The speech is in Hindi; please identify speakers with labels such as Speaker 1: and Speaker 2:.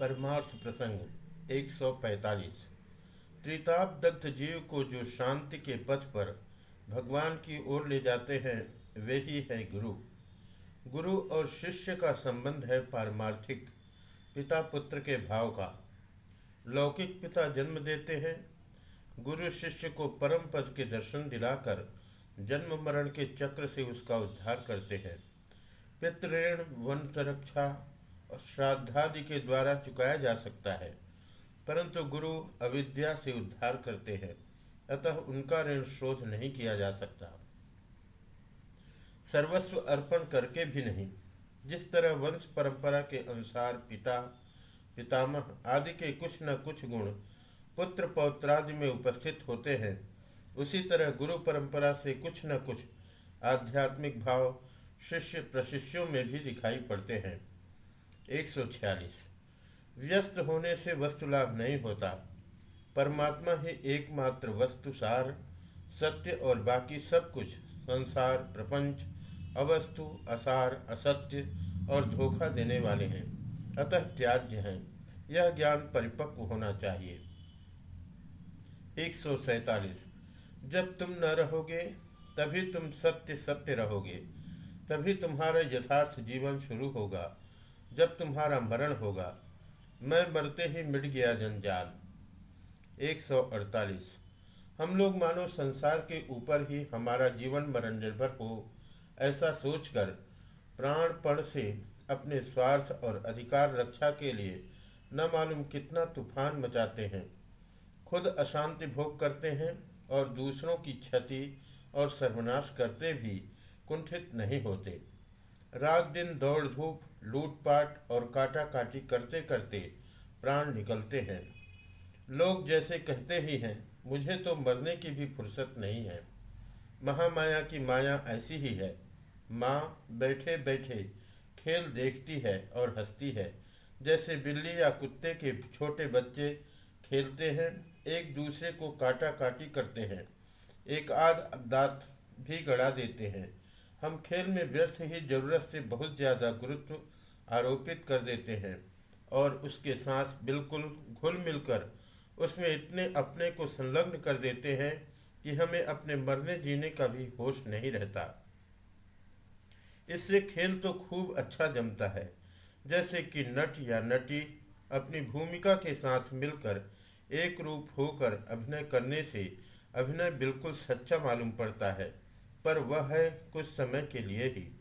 Speaker 1: परमार्थ प्रसंग 145 त्रिताप दग्ध जीव को जो शांति के पथ पर भगवान की ओर ले जाते हैं, वे ही है गुरु। गुरु और शिष्य का संबंध है पारमार्थिक, पिता पुत्र के भाव का। लौकिक पिता जन्म देते हैं। गुरु शिष्य को परम पद के दर्शन दिलाकर जन्म मरण के चक्र से उसका उद्धार करते हैं। पितृण वन रक्षा श्राद्धादि के द्वारा चुकाया जा सकता है। परंतु गुरु अविद्या से उद्धार करते हैं, अतः उनका ऋण शोध नहीं किया जा सकता। सर्वस्व अर्पण करके भी नहीं। जिस तरह वंश परंपरा के अनुसार पिता, पितामह आदि के कुछ न कुछ गुण पुत्र पौत्रादि में उपस्थित होते हैं, उसी तरह गुरु परंपरा से कुछ न कुछ आध्यात्मिक भाव, शिष्य प्रशिष्यों में भी दिखाई पड़ते हैं। एक सौ छियालीस। व्यस्त होने से वस्तु लाभ नहीं होता। परमात्मा ही एकमात्र वस्तु सार, सत्य और बाकी सब कुछ, संसार, प्रपंच, अवस्तु, असार, असत्य और धोखा देने वाले हैं। अतः त्याज्य हैं। यह ज्ञान परिपक्व होना चाहिए। एक जब तुम न रहोगे, तभी तुम सत्य सत्य रहोगे। तभी तुम्हारा यथार्थ जीवन शुरू होगा। जब तुम्हारा मरण होगा, मैं मरते ही मिट गया जंजाल। 148 हम लोग मानो संसार के ऊपर ही हमारा जीवन मरण निर्भर हो, ऐसा सोचकर प्राणपण से अपने स्वार्थ और अधिकार रक्षा के लिए न मालूम कितना तूफ़ान मचाते हैं। खुद अशांति भोग करते हैं और दूसरों की क्षति और सर्वनाश करते भी कुंठित नहीं होते। रात दिन दौड़ धूप, लूटपाट और काटा काटी करते करते प्राण निकलते हैं। लोग जैसे कहते ही हैं, मुझे तो मरने की भी फुर्सत नहीं है। महामाया की माया ऐसी ही है। माँ बैठे बैठे खेल देखती है और हंसती है। जैसे बिल्ली या कुत्ते के छोटे बच्चे खेलते हैं, एक दूसरे को काटा काटी करते हैं। एक आध दांत भी गड़ा देते हैं। हम खेल में व्यस्त ही ज़रूरत से बहुत ज़्यादा गुरुत्व आरोपित कर देते हैं और उसके साथ बिल्कुल घुल मिलकर उसमें इतने अपने को संलग्न कर देते हैं कि हमें अपने मरने जीने का भी होश नहीं रहता। इससे खेल तो खूब अच्छा जमता है, जैसे कि नट या नटी अपनी भूमिका के साथ मिलकर एक रूप होकर अभिनय करने से अभिनय बिल्कुल सच्चा मालूम पड़ता है। पर वह है कुछ समय के लिए ही।